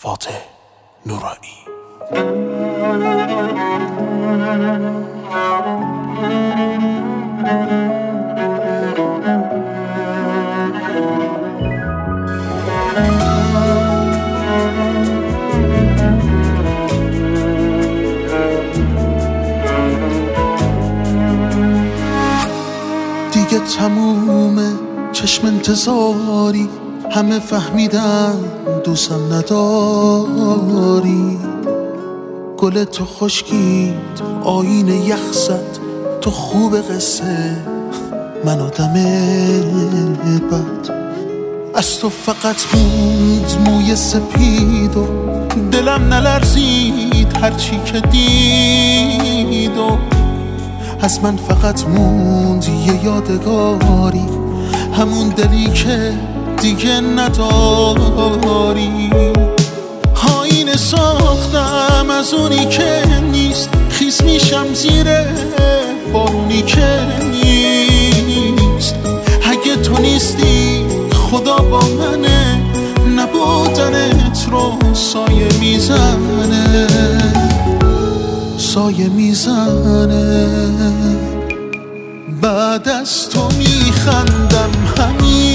فاتح نورانی. دیگه تمومه چشم انتظاری. همه فهمیدن دوستم نداری. گل تو خشکید آین یخزد تو خوب قصه. من آدم بد. از تو فقط موند موی سپید و دلم نلرزید هرچی که دید و از من فقط موند یه یادگاری. همون دلی که دیگه نداری. آینه ساختم از اونی که نیست. خیس میشم زیر بارونی که نیست. اگه تو نیستی خدا با منه. نبودنت رو سایه می‌زنه. سایه می‌زنه. بعد از تو میخندم همین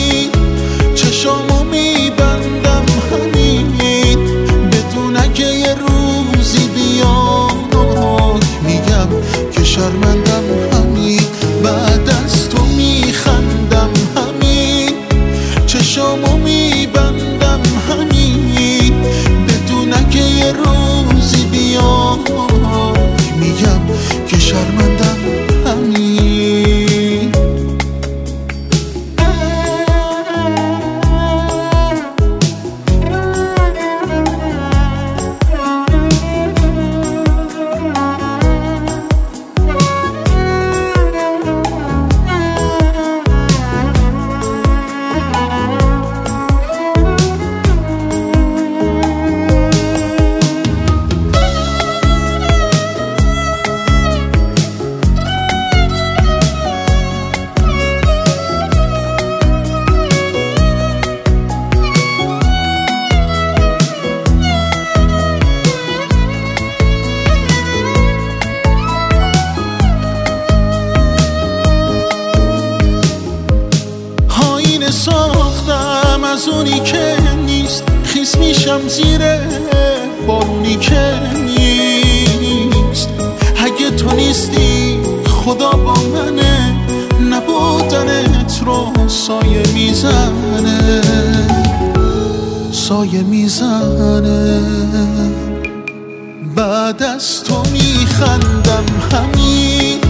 ساختم از اونی که نیست. خیس میشم زیر بارونی که نیست. اگه تو نیستی خدا با منه. نبودنت رو سایه می‌زنه. سایه می‌زنه. بعد از تو میخندم همین.